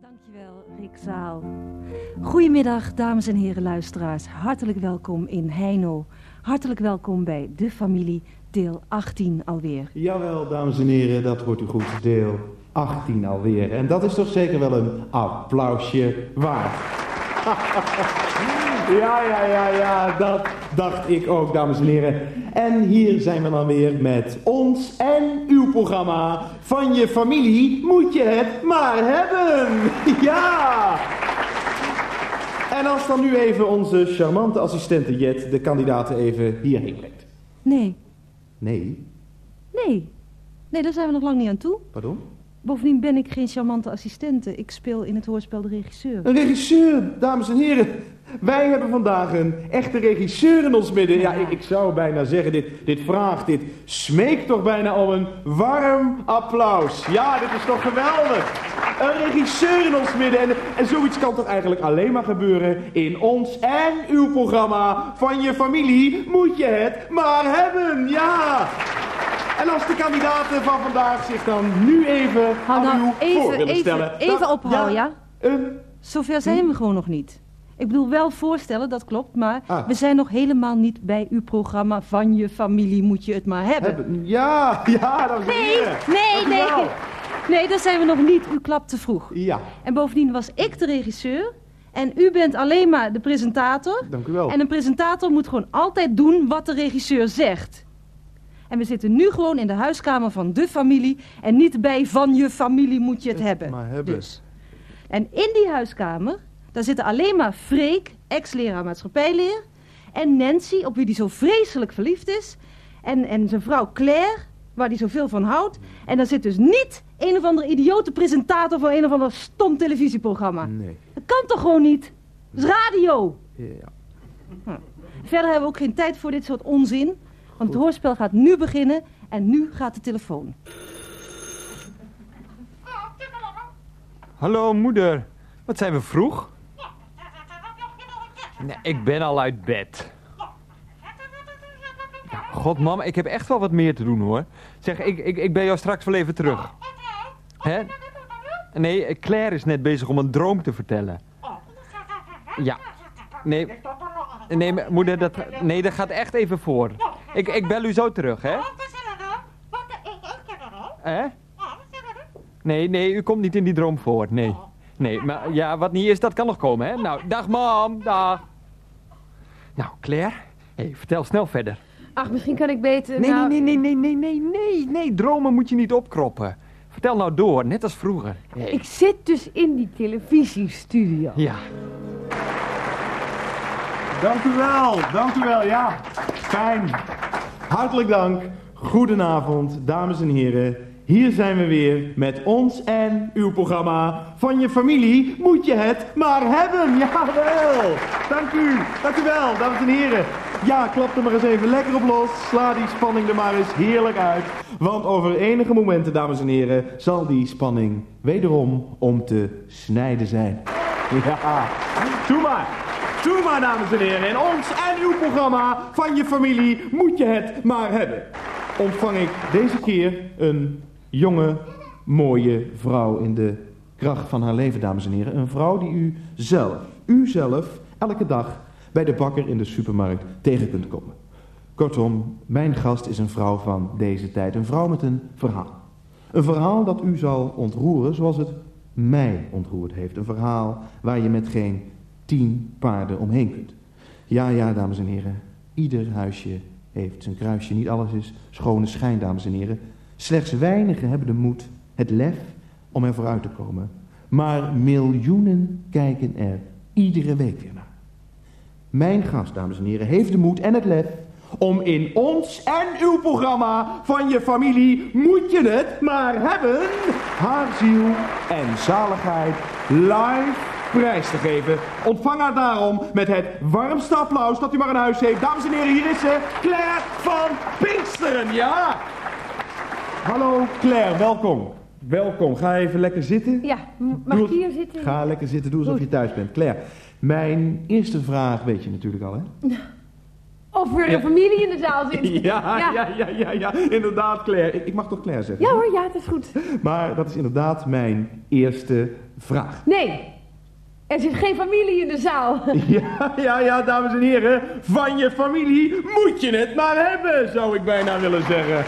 Dankjewel, Rick Zaal. Goedemiddag, dames en heren luisteraars. Hartelijk welkom in Heino. Hartelijk welkom bij De Familie, deel 18 alweer. Jawel, dames en heren, dat wordt u goed. Deel 18 alweer. En dat is toch zeker wel een applausje waard. ja, ja, ja, ja, dat dacht ik ook, dames en heren. En hier zijn we dan weer met ons en uw programma. Van je familie moet je het maar hebben. ja! En als dan nu even onze charmante assistente Jet de kandidaten even hierheen brengt. Nee, Nee, nee. Nee, daar zijn we nog lang niet aan toe. pardon? Bovendien ben ik geen charmante assistente. Ik speel in het hoorspel de regisseur. Een regisseur, dames en heren. Wij hebben vandaag een echte regisseur in ons midden. Ja, ik, ik zou bijna zeggen, dit, dit vraagt, dit smeekt toch bijna om een warm applaus. Ja, dit is toch geweldig. Een regisseur in ons midden. En, en zoiets kan toch eigenlijk alleen maar gebeuren in ons en uw programma. Van je familie moet je het maar hebben. Ja. En als de kandidaten van vandaag zich dan nu even Hou aan nou u voor even, willen stellen. even, even ophouden, ja? Een Zover zijn we gewoon nog niet. Ik bedoel wel voorstellen, dat klopt, maar Ah. we zijn nog helemaal niet bij uw programma van je familie moet je het maar hebben. Hebben. Ja, ja, dames en Nee, heren. nee, nee. Nee, daar zijn we nog niet. U klapt te vroeg. Ja, En bovendien was ik de regisseur en u bent alleen maar de presentator. dank u wel. En een presentator moet gewoon altijd doen wat de regisseur zegt. En we zitten nu gewoon in de huiskamer van de familie en niet bij van je familie moet je het hebben. maar hebben. Dus. En in die huiskamer, daar zitten alleen maar Freek, ex-leraar maatschappijleer, en Nancy, op wie die zo vreselijk verliefd is, en, en zijn vrouw Claire, waar die zoveel van houdt. En daar zit dus niet een of andere idiote presentator van een of ander stom televisieprogramma. Nee. Dat kan toch gewoon niet? Dat is radio. Ja. Verder hebben we ook geen tijd voor dit soort onzin. Want het hoorspel gaat nu beginnen en nu gaat de telefoon. Hallo moeder, wat zijn we vroeg? Nee, ik ben al uit bed. God mama, ik heb echt wel wat meer te doen hoor. Zeg, ik, ik, ik ben jou straks wel even terug. Hè? Nee, Claire is net bezig om een droom te vertellen. Ja. Nee, nee moeder, dat, nee, dat gaat echt even voor. Ik, ik bel u zo terug, hè? Hè? Nee, nee, u komt niet in die droom voor. Nee. Nee, maar ja, wat niet is, dat kan nog komen, hè? Nou, dag mam, dag. Nou, Claire, hey, vertel snel verder. Ach, misschien kan ik beter. Nee, nou, nee, nee, nee, nee, nee, nee, nee, dromen moet je niet opkroppen. Vertel nou door, net als vroeger. Hey. Ik zit dus in die televisiestudio. Ja, Dank u wel, dank u wel, ja. Fijn. Hartelijk dank. Goedenavond, dames en heren. Hier zijn we weer met ons en uw programma. Van je familie moet je het maar hebben. Jawel. Dank u, dank u wel, dames en heren. Ja, klap er maar eens even lekker op los. Sla die spanning er maar eens heerlijk uit. Want over enige momenten, dames en heren, zal die spanning wederom om te snijden zijn. Ja, doe maar. Doe maar, dames en heren. In ons en uw programma van je familie moet je het maar hebben. Ontvang ik deze keer een jonge, mooie vrouw in de kracht van haar leven, dames en heren. Een vrouw die u zelf, u zelf, elke dag bij de bakker in de supermarkt tegen kunt komen. Kortom, mijn gast is een vrouw van deze tijd. Een vrouw met een verhaal. Een verhaal dat u zal ontroeren zoals het mij ontroerd heeft. Een verhaal waar je met geen tien paarden omheen kunt. Ja, ja, dames en heren. Ieder huisje heeft zijn kruisje. Niet alles is schone schijn, dames en heren. Slechts weinigen hebben de moed, het lef om er vooruit te komen. Maar miljoenen kijken er iedere week weer naar. Mijn gast, dames en heren, heeft de moed en het lef om in ons en uw programma van je familie moet je het maar hebben haar ziel en zaligheid live prijs te geven. Ontvang haar daarom met het warmste applaus dat u maar in huis heeft. Dames en heren, hier is ze, Claire van Pinksteren, ja! Hallo Claire, welkom. Welkom, ga even lekker zitten. Ja, mag ik hier zitten? Ga lekker zitten, doe alsof je thuis bent. Claire, mijn eerste vraag weet je natuurlijk al, hè? Of er een familie in de zaal zit. Ja, Ja. ja, ja, ja, ja, inderdaad, Claire. Ik, ik mag toch Claire zeggen? Ja hoor, ja, het is goed. Maar dat is inderdaad mijn eerste vraag. Nee, er zit geen familie in de zaal. Ja, ja, ja, dames en heren. Van je familie moet je het maar hebben, zou ik bijna willen zeggen.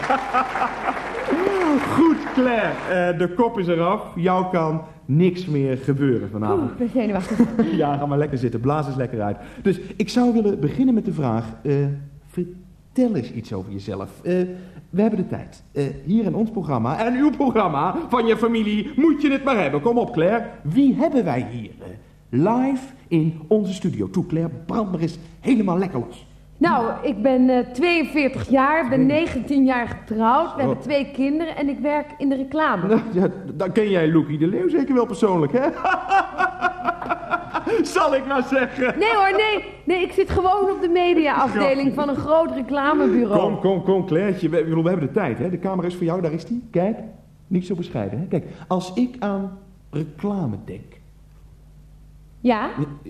Goed, Claire. eh, de kop is eraf. Jou kan niks meer gebeuren Oeh, vanavond. ik ben zenuwachtig. Ja, ga maar lekker zitten. Blaas eens lekker uit. Dus ik zou willen beginnen met de vraag... eh, vertel eens iets over jezelf. Eh, we hebben de tijd. Hier in ons programma en uw programma van je familie moet je het maar hebben. Kom op, Claire. Wie hebben wij hier? live in onze studio. Toe, Claire, brand maar eens helemaal lekker los. Nou, ik ben eh, 42 jaar, ben 19 jaar getrouwd. We hebben twee kinderen en ik werk in de reclame. Nou, ja, dan ken jij Loekie de Leeuw zeker wel persoonlijk, hè? Zal ik maar zeggen. Nee hoor, nee. Nee, ik zit gewoon op de mediaafdeling van een groot reclamebureau. Kom, kom, kom, Clairtje. We, ik bedoel, we hebben de tijd, hè? De camera is voor jou, daar is die. Kijk, niet zo bescheiden, hè? Kijk, als ik aan reclame denk... Ja?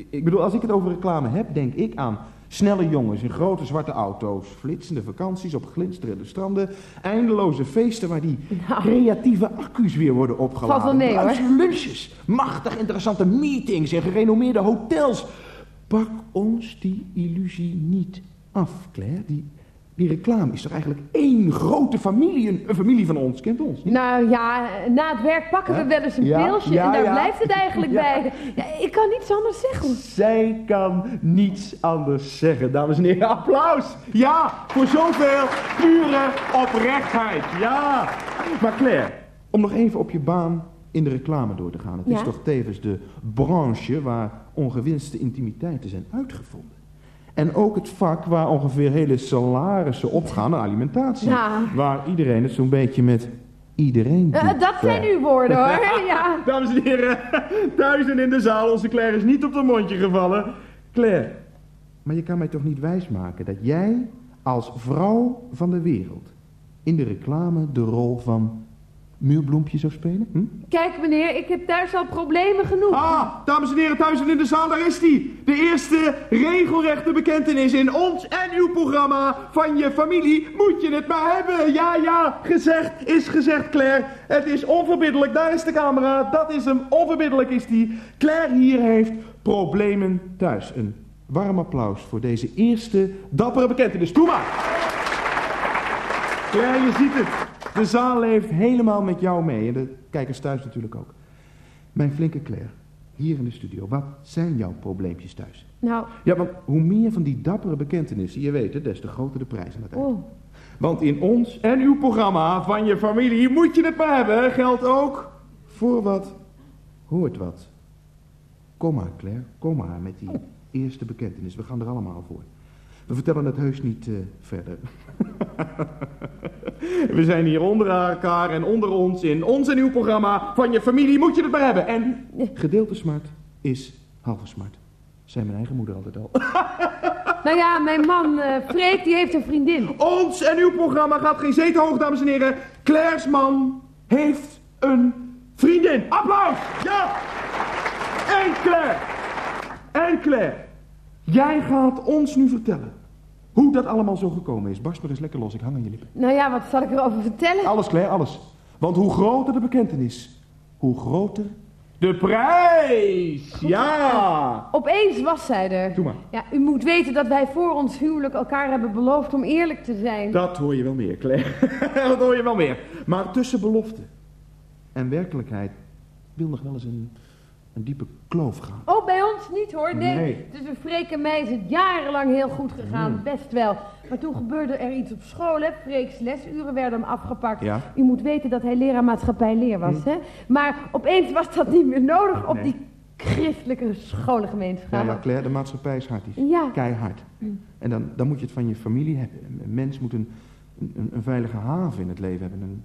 Ik bedoel, als ik het over reclame heb, denk ik aan snelle jongens in grote zwarte auto's, flitsende vakanties op glinsterende stranden, eindeloze feesten waar die Nou. creatieve accu's weer worden opgeladen. Valt wel mee, hoor. Bruisende lunches, machtig interessante meetings en gerenommeerde hotels. Pak ons die illusie niet af, Claire. Die, die reclame is toch eigenlijk één grote familie, een, een familie van ons, kent ons. niet? Nou ja, na het werk pakken we wel eens een Ja, pilsje ja, en daar ja. blijft het eigenlijk bij. Ja, ik kan niets anders zeggen. Zij kan niets anders zeggen. Dames en heren, applaus. Ja, voor zoveel pure oprechtheid. Ja. Maar Claire, om nog even op je baan in de reclame door te gaan. Het is toch tevens de branche waar ongewinste intimiteiten zijn uitgevonden. En ook het vak waar ongeveer hele salarissen opgaan aan alimentatie. Ja. Waar iedereen het zo'n beetje met iedereen doet. Eh, dat zijn uw woorden hoor. Ja. Dames en heren, thuis en in de zaal, onze Claire is niet op de mondje gevallen. Claire, maar je kan mij toch niet wijsmaken dat jij als vrouw van de wereld in de reclame de rol van muurbloempje zou spelen? Hm? Kijk meneer, ik heb thuis al problemen genoeg. Ah, dames en heren, thuis en in de zaal, daar is die. De eerste regelrechte bekentenis in ons en uw programma van je familie moet je het maar hebben. Ja, ja, gezegd is gezegd, Claire. Het is onverbiddelijk, daar is de camera, dat is hem, onverbiddelijk is die. Claire hier heeft problemen thuis. Een warm applaus voor deze eerste dappere bekentenis. Doe maar. Claire, je ziet het. De zaal leeft helemaal met jou mee. En de kijkers thuis natuurlijk ook. Mijn flinke Claire, hier in de studio. Wat zijn jouw probleempjes thuis? Nou, Ja, want hoe meer van die dappere bekentenissen je weet, des te groter de prijs aan het eind. oh. Want in ons en uw programma van je familie moet je het maar hebben. Geldt ook voor wat hoort wat. Kom maar, Claire. Kom maar met die eerste bekentenis. We gaan er allemaal voor. We vertellen het heus niet eh, verder. We zijn hier onder elkaar en onder ons in ons en uw programma van je familie moet je het maar hebben. En gedeelte smart is halve smart. Zei mijn eigen moeder altijd al. Nou ja, mijn man eh Freek, die heeft een vriendin. Ons en uw programma gaat geen zeten hoog, dames en heren. Claire's man heeft een vriendin. Applaus! Ja! En Claire! En Claire, jij gaat ons nu vertellen hoe dat allemaal zo gekomen is. Barst maar eens lekker los, ik hang aan je lippen. Nou ja, wat zal ik erover vertellen? Alles, Claire, alles. Want hoe groter de bekentenis, hoe groter de prijs. Ja! Opeens was zij er. Doe maar. Ja, u moet weten dat wij voor ons huwelijk elkaar hebben beloofd om eerlijk te zijn. Dat hoor je wel meer, Claire. dat hoor je wel meer. Maar tussen belofte en werkelijkheid wil nog wel eens een, een diepe kloof gaan. Oh, bij ons niet hoor. Nee. Nee. Tussen Freek en mij is het jarenlang heel goed gegaan. Hmm. Best wel. Maar toen gebeurde er iets op school. Hè. Freek's lesuren werden hem afgepakt. Ja. U moet weten dat hij leraar maatschappij leer was. Hè. Maar opeens was dat niet meer nodig op Nee. die christelijke Ja, scholengemeenschap. ja, Claire, de maatschappij is hard. is Ja. Keihard. En dan, dan moet je het van je familie hebben. Een mens moet een, een, een veilige haven in het leven hebben. Een,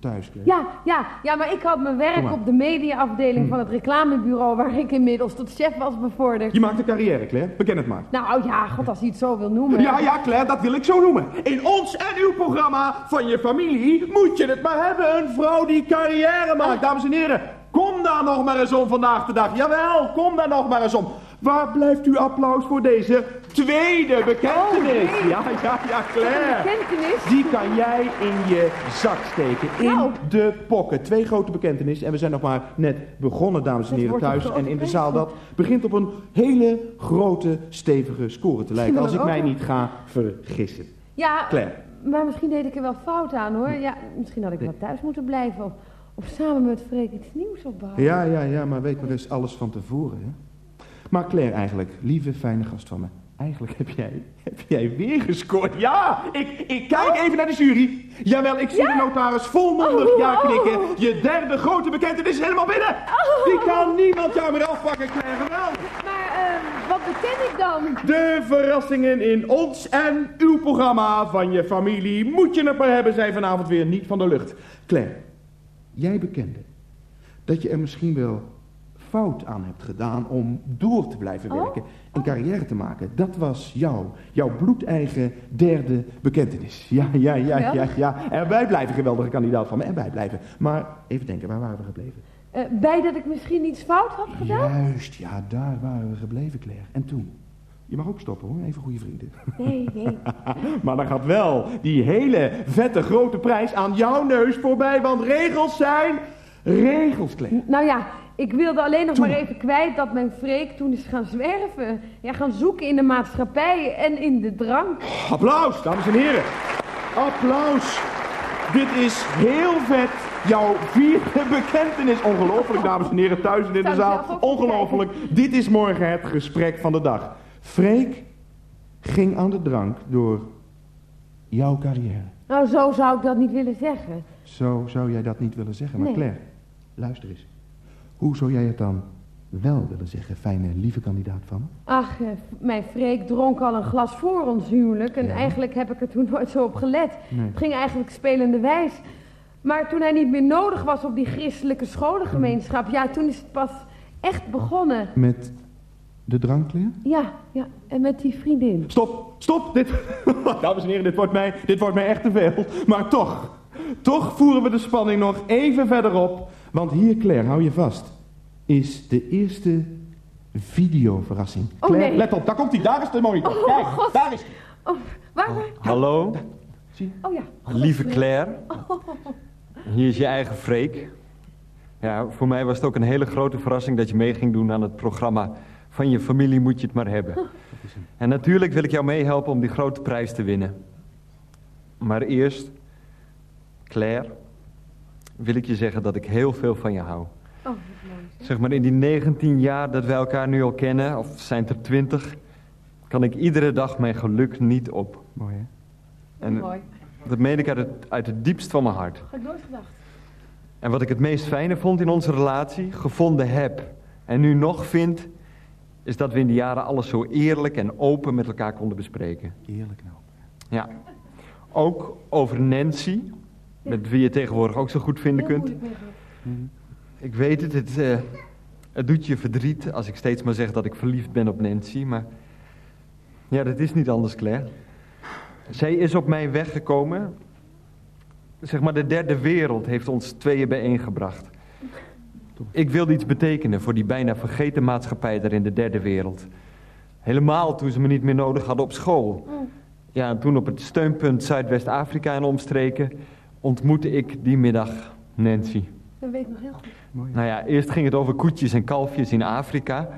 een. Ja, ja, ja, maar ik had mijn werk op de mediaafdeling Hmm. van het reclamebureau... waar ik inmiddels tot chef was bevorderd. Je maakt een carrière, Claire. Beken het maar. Nou ja, god, als hij het zo wil noemen. Ja, ja, Claire, dat wil ik zo noemen. In ons en uw programma van je familie moet je het maar hebben. Een vrouw die carrière maakt. Dames en heren, kom daar nog maar eens om vandaag de dag. Jawel, kom daar nog maar eens om. Waar blijft uw applaus voor deze tweede bekentenis. Oh, nee. Ja, ja, ja, Claire. Bekentenis? Die kan jij in je zak steken. In Nou. de pocket. Twee grote bekentenissen. En we zijn nog maar net begonnen, dames en heren, thuis. En in de zaal dat begint op een hele grote, stevige score te lijken. Als ik mij niet ga vergissen. Ja, Claire. maar misschien deed ik er wel fout aan hoor. Ja, misschien had ik wel thuis moeten blijven. Of, of samen met Freek iets nieuws opbouwen. Ja, ja, ja, maar weet maar eens alles van tevoren. Hè? Maar Claire eigenlijk, lieve fijne gast van me. Eigenlijk heb jij, heb jij weer gescoord. Ja, ik, ik kijk even naar de jury. Jawel, ik zie de notaris volmondig Oh, ja oh. knikken. Je derde grote bekentenis is helemaal binnen. Die kan niemand jou meer afpakken, Claire. Geweldig. Maar eh, wat beken ik dan? De verrassingen in ons en uw programma van je familie moet je het maar hebben zijn vanavond weer niet van de lucht. Claire, jij bekende dat je er misschien wel fout aan hebt gedaan om door te blijven Oh? werken en carrière te maken. Dat was jou, jouw bloedeigen derde bekentenis. Ja, ja, ja, ja, ja. En wij blijven geweldige kandidaat van me. En wij blijven. Maar even denken, waar waren we gebleven? Eh, bij dat ik misschien iets fout had gedaan? Juist, ja, daar waren we gebleven, Claire. En toen? Je mag ook stoppen hoor, even goede vrienden. Nee, nee. Maar dan gaat wel die hele vette grote prijs aan jouw neus voorbij, want regels zijn regels, Claire. Nou ja, ik wilde alleen nog Toen. maar even kwijt dat mijn Freek toen is gaan zwerven. Ja, gaan zoeken in de maatschappij en in de drank. Applaus, dames en heren. Applaus. Dit is heel vet. Jouw vierde bekentenis. Ongelooflijk, dames en heren, thuis en in de zaal. Ongelooflijk. Dit is morgen het gesprek van de dag. Freek ging aan de drank door jouw carrière. Nou, zo zou ik dat niet willen zeggen. Zo zou jij dat niet willen zeggen. Maar Nee. Claire, luister eens. Hoe zou jij het dan wel willen zeggen, fijne, lieve kandidaat van me? Ach, eh, mijn Freek dronk al een glas voor ons huwelijk. En Ja. eigenlijk heb ik er toen nooit zo op gelet. Nee. Het ging eigenlijk spelende wijs. Maar toen hij niet meer nodig was op die christelijke scholengemeenschap... ja, toen is het pas echt begonnen. Met de drank, Claire? Ja, ja, en met die vriendin. Stop, stop, dit, dames en heren, dit wordt, mij, dit wordt mij echt te veel. Maar toch, toch voeren we de spanning nog even verder op. Want hier, Claire, hou je vast, is de eerste videoverrassing. Oh, Claire, nee. let op, daar komt hij, daar is de monitor. Oh, Kijk, God. daar is hij. Oh, waar, waar? Hallo, Oh ja. lieve Claire. Hier is je eigen Freek. Ja, voor mij was het ook een hele grote verrassing dat je mee ging doen aan het programma Van je familie moet je het maar hebben. En natuurlijk wil ik jou meehelpen om die grote prijs te winnen. Maar eerst, Claire, wil ik je zeggen dat ik heel veel van je hou. Oh. Zeg maar in die 19 jaar dat wij elkaar nu al kennen, of zijn het er 20, kan ik iedere dag mijn geluk niet op. Mooi, hè? En mooi. dat meen ik uit het, uit het diepst van mijn hart. Had ik nooit gedacht. En wat ik het meest fijne vond in onze relatie, gevonden heb en nu nog vind, is dat we in die jaren alles zo eerlijk en open met elkaar konden bespreken. Eerlijk nou. Ja. Ook over Nancy, met wie je tegenwoordig ook zo goed vinden kunt. meegemaakt. Ik weet het, het, eh, het doet je verdriet als ik steeds maar zeg dat ik verliefd ben op Nancy, maar ja, dat is niet anders, Claire. Zij is op mij weggekomen. Zeg maar, de derde wereld heeft ons tweeën bijeengebracht. Ik wilde iets betekenen voor die bijna vergeten maatschappij daar in de derde wereld. Helemaal toen ze me niet meer nodig hadden op school. Ja, en toen op het steunpunt Zuidwest-Afrika en omstreken ontmoette ik die middag Nancy. Dat weet ik nog heel goed. Mooi. Nou ja, eerst ging het over koetjes en kalfjes in Afrika.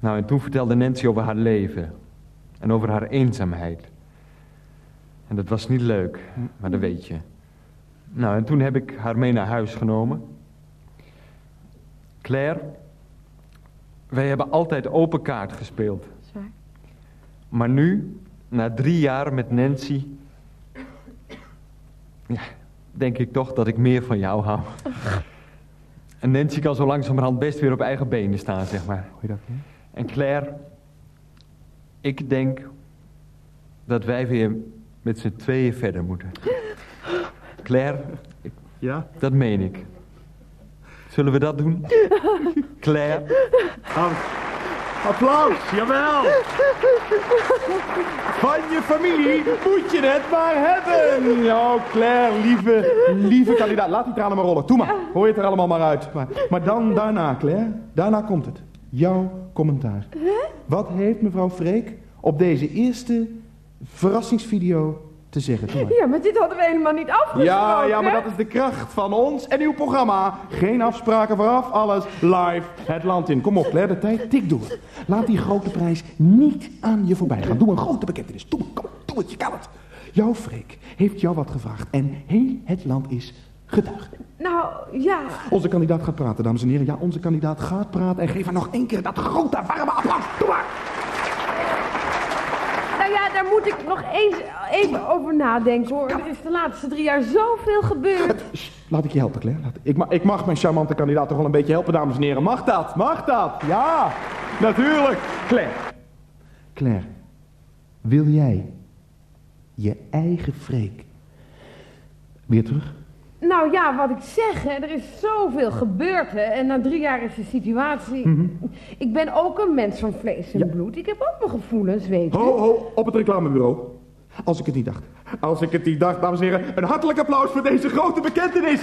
Nou, en toen vertelde Nancy over haar leven. En over haar eenzaamheid. En dat was niet leuk, maar dat weet je. Nou, en toen heb ik haar mee naar huis genomen. Claire, wij hebben altijd open kaart gespeeld. Zwaar. Maar nu, na drie jaar met Nancy... Ja, denk ik toch dat ik meer van jou hou. En Nancy kan zo langzamerhand best weer op eigen benen staan, zeg maar. En Claire, ik denk dat wij weer met z'n tweeën verder moeten. Claire, ik- Ja? dat meen ik. Zullen we dat doen? Claire. Applaus, jawel. Van je familie moet je het maar hebben. Oh, Claire, lieve, lieve kandidaat. Laat die tranen maar rollen. Doe maar. Hoor je het er allemaal maar uit. Maar, maar dan daarna, Claire. Daarna komt het. Jouw commentaar. Wat heeft mevrouw Freek op deze eerste verrassingsvideo te zeggen. Doe maar. Ja, maar dit hadden we helemaal niet afgesproken. Ja, ja, maar dat is de kracht van ons en uw programma. Geen afspraken vooraf, alles live het land in. Kom op, Claire, de tijd tik door. Laat die grote prijs niet aan je voorbij gaan. Doe een grote bekentenis. Doe, kom, doe het, je kan het. Jouw Freek heeft jou wat gevraagd en heel het land is getuige. Nou, ja. Onze kandidaat gaat praten, dames en heren. Ja, onze kandidaat gaat praten en geef haar nog één keer dat grote warme applaus. Doe maar. Ja, daar moet ik nog eens even over nadenken hoor. Er is de laatste drie jaar zoveel gebeurd. Laat ik je helpen, Claire. Laat- ik, ma ik mag mijn charmante kandidaat toch wel een beetje helpen, dames en heren. Mag dat? Mag dat? Ja, natuurlijk. Claire. Claire, wil jij je eigen Freek weer terug? Nou ja, wat ik zeg, hè, er is zoveel gebeurd hè. En na drie jaar is de situatie... Ik ben ook een mens van vlees en Ja. bloed. Ik heb ook mijn gevoelens, weet je. Ho, ho, op het reclamebureau. Als ik het niet dacht. Als ik het niet dacht, dames en heren, een hartelijk applaus voor deze grote bekentenis.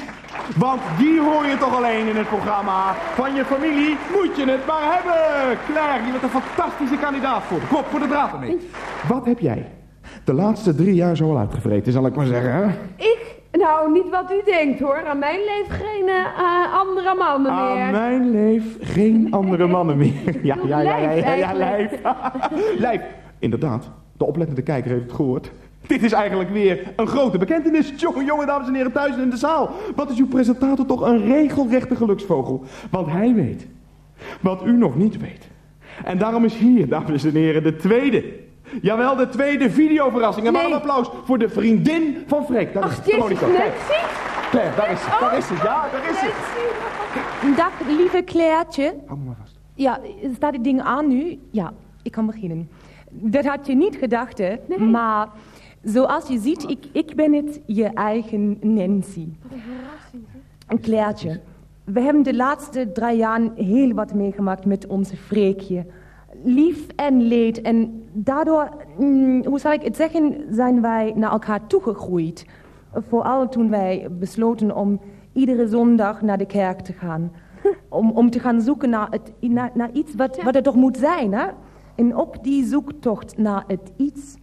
Want die hoor je toch alleen in het programma. Van je familie moet je het maar hebben. Claire, je bent een fantastische kandidaat voor. Kop voor de draad ermee. Wat heb jij de laatste drie jaar zo al uitgevreten, zal ik maar zeggen, hè? Ik? Nou, niet wat u denkt hoor. Aan mijn leeft geen eh, andere mannen meer. Aan mijn leef geen andere mannen meer. Ja, ja, ja, ja, ja, ja, lijf. Lijf. Inderdaad, de oplettende kijker heeft het gehoord. Dit is eigenlijk weer een grote bekentenis. Jongen, jongen, dames en heren, thuis in de zaal. Wat is uw presentator toch een regelrechte geluksvogel. Want hij weet wat u nog niet weet. En daarom is hier, dames en heren, de tweede. Jawel, de tweede videoverrassing. En maar Nee. een applaus voor de vriendin van Freek. Daar is Ach, kijk. Nancy? Claire, daar is het. Daar is het. Ja, daar is het. Dag, lieve Clairtje. Hou me maar vast. Ja, staat dit ding aan nu? Ja, ik kan beginnen. Dat had je niet gedacht, hè? Maar zoals je ziet, ik, ik ben het, je eigen Nancy. Een Clairtje. We hebben de laatste drie jaar heel wat meegemaakt met onze Freekje. Lief en leed. En daardoor, mm, hoe zal ik het zeggen, zijn wij naar elkaar toegegroeid. Vooral toen wij besloten om iedere zondag naar de kerk te gaan. Om, om te gaan zoeken naar, het, naar, naar iets wat, wat er toch moet zijn. Hè? En op die zoektocht naar het iets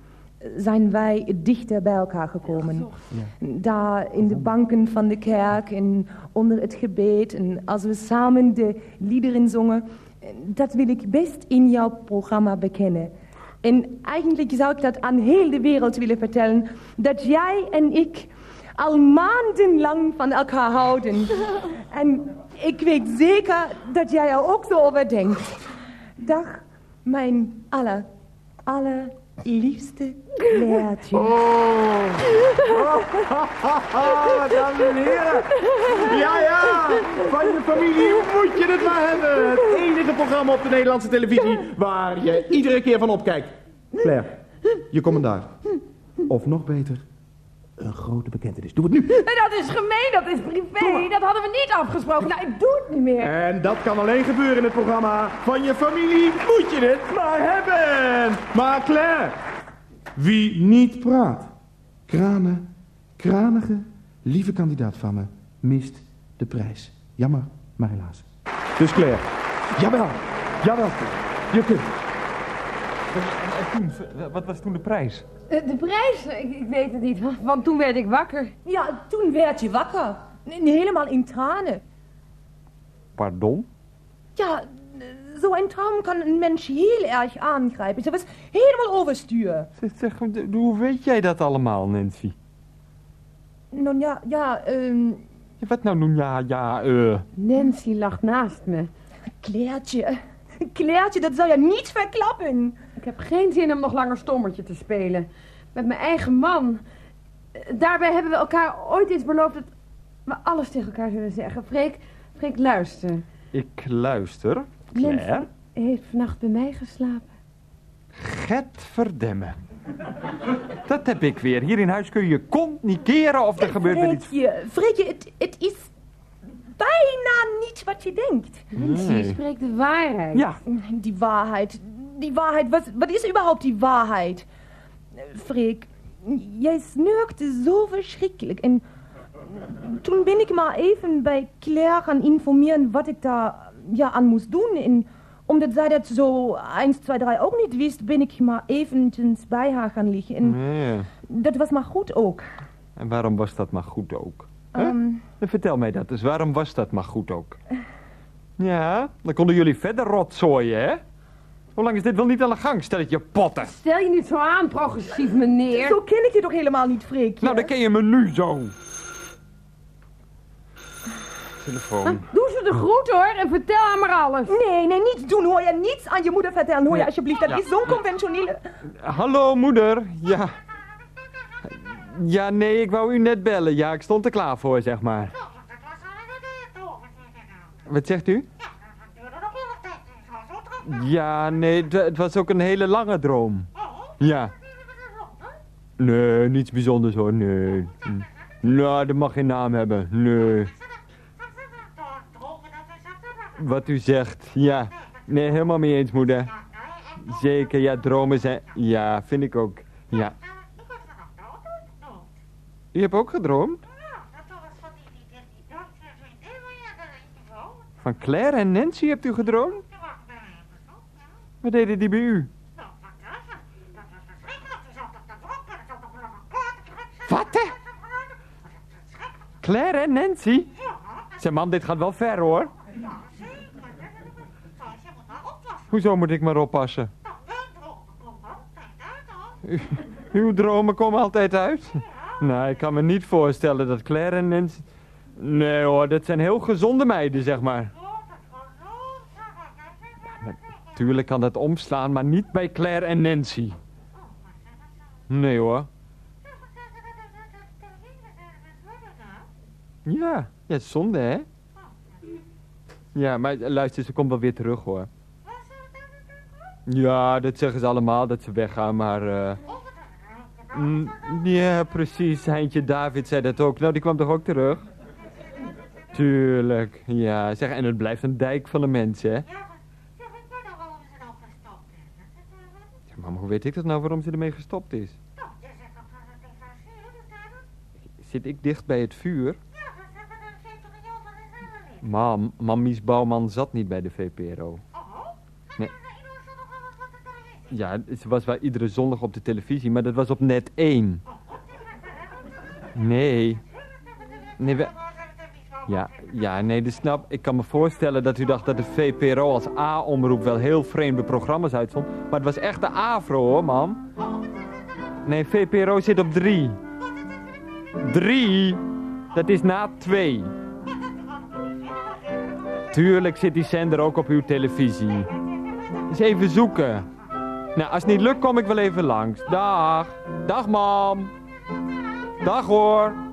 zijn wij dichter bij elkaar gekomen. Daar in de banken van de kerk en onder het gebed. En als we samen de liederen zongen. Dat wil ik best in jouw programma bekennen. En eigenlijk zou ik dat aan heel de wereld willen vertellen. Dat jij en ik al maandenlang van elkaar houden. En ik weet zeker dat jij er ook zo over denkt. Dag, mijn aller, allerliefste Clairtje. Oh. Dames en heren. Ja, ja. Van je familie moet je het maar hebben. Het enige programma op de Nederlandse televisie waar je iedere keer van opkijkt. Claire, je commentaar. Of nog beter, een grote bekentenis. Doe het nu. Dat is gemeen, dat is privé. Dat hadden we niet afgesproken. Nou, ik doe het niet meer. En dat kan alleen gebeuren in het programma. Van je familie moet je het maar hebben. Maar Claire, wie niet praat, kranen, kranige, lieve kandidaat van me, mist de prijs. Jammer, maar helaas. Dus Claire, jawel, jawel, je kunt. En toen, wat was toen de prijs? Eh, De prijs? Ik, ik weet het niet, want toen werd ik wakker. Ja, toen werd je wakker. N- Helemaal in tranen. Pardon? Ja, so ein Traum kann een mens heel erg aangrijpen. Ze was helemaal overstuur. Zeg, zeg, hoe weet jij dat allemaal, Nancy? Nou ja, ja, ehm, Ja, Wat nou doen? Ja, ja, eh... Nancy lag naast me. Clairtje. Clairtje, dat zou je niet verklappen. Ik heb geen zin om nog langer stommertje te spelen. Met mijn eigen man. Daarbij hebben we elkaar ooit eens beloofd dat we alles tegen elkaar zullen zeggen. Freek, Freek, luister. Ik luister. Claire. Heeft vannacht bij mij geslapen. Getverdemme. Dat heb ik weer. Hier in huis kun je kont niet keren of er gebeurt er iets... Freekje, het, het is bijna niet wat je denkt. Nee. spreekt de waarheid. Ja, Die waarheid, die waarheid, wat, is überhaupt die waarheid? Freek, jij snurkte zo verschrikkelijk. En toen ben ik maar even bij Claire gaan informeren wat ik daar ja, aan moest doen. En omdat zij dat zo 1, 2, 3 ook niet wist, ben ik maar eventjes bij haar gaan liggen. En dat was maar goed ook. En waarom was dat maar goed ook? En Vertel mij dat dus. Waarom was dat maar goed ook? Ja, dan konden jullie verder rotzooien, hè? Hoe lang is dit wel niet aan de gang? Stel het je potten. Stel je niet zo aan, progressief meneer. zo ken ik je toch helemaal niet, Freekje? Nou, dan ken je me nu zo. Telefoon. Doe ze de groet hoor en vertel haar maar alles. Nee, nee, niets doen hoor je. Niets aan je moeder vertellen hoor je alsjeblieft. Dat Ja. is zo'n conventionele... Hallo, moeder. Ja. Ja, nee, ik wou u net bellen. Ja, ik stond er klaar voor, zeg maar. Wat zegt u? Ja, nee, het- was ook een hele lange droom. Ja. Nee, niets bijzonders hoor, nee. Nou, dat mag geen naam hebben, nee. Wat u zegt, ja. Nee, helemaal mee eens, moeder. Zeker, ja, dromen zijn... Ja, vind ik ook. Ja. U hebt ook gedroomd? Van Claire en Nancy hebt u gedroomd? Wat deden die bij u? Wat, hè? Claire en Nancy? Zeg, man, dit gaat wel ver, hoor. Hoezo moet ik maar oppassen? Uw dromen komen altijd uit? Nou, ik kan me niet voorstellen dat Claire en Nancy... Nee hoor, dat zijn heel gezonde meiden, zeg maar. Tuurlijk kan dat omslaan, maar niet bij Claire en Nancy. Nee hoor. Ja, ja, zonde hè? Ja, maar luister, ze komt wel weer terug hoor. Ja, dat zeggen ze allemaal, dat ze weggaan, maar... eh, mm, ja, precies. Heintje David zei dat ook. Nou, die kwam toch ook terug? Tuurlijk, ja. Zeg, en het blijft een dijk van de mensen, hè? Maar hoe weet ik dat nou waarom ze ermee gestopt is? Zit ik dicht bij het vuur? Mam, Mammies Bouwman zat niet bij de VPRO. Nee. Ja, ze was wel iedere zondag op de televisie, maar dat was op net 1. Nee. Nee, we... Ja, ja, nee, dus snap. Ik kan me voorstellen dat u dacht dat de VPRO als A-omroep wel heel vreemde programma's uitzond. Maar het was echt de AVRO, hoor, mam. Nee, VPRO zit op 3. 3? Dat is na 2. Tuurlijk zit die zender ook op uw televisie. Eens even zoeken. Nou, als het niet lukt, kom ik wel even langs. Dag. Dag, mam. Dag, hoor.